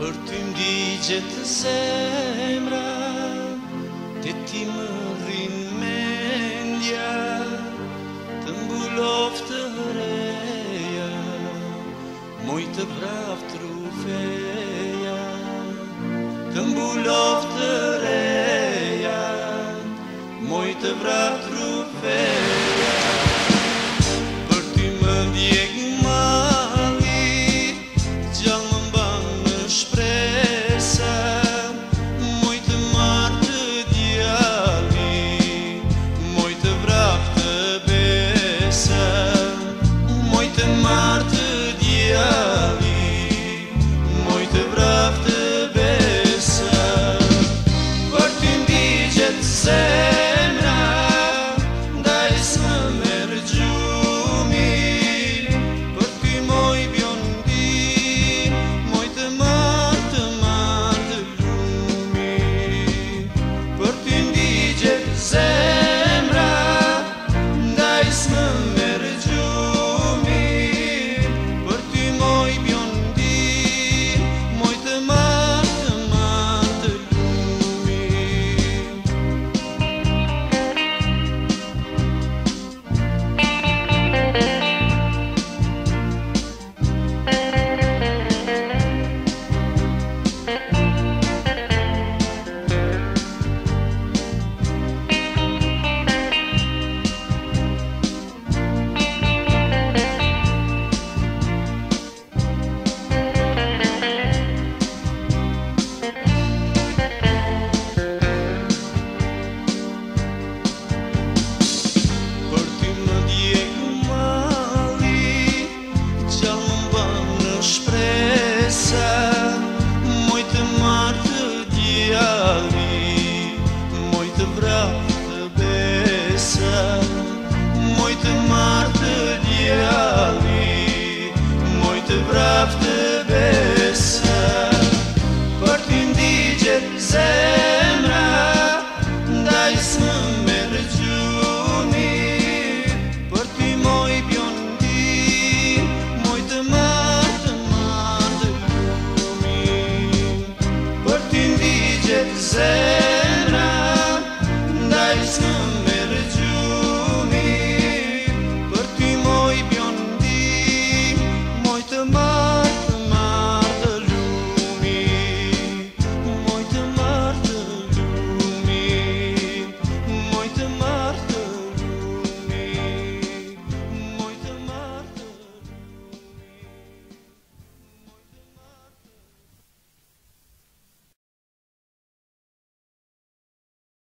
Për ty ndigjet të zemra Të ti më rinë mendja Të mbulof të reja Moj të braf trufeja Të mbulof të reja Moj të braf trufeja të martë të djali Moj të vrapë të besa Për të ndigje zemra Daj së më Për të moj bjondi Moj të martë të martë Për të zemra Daj së më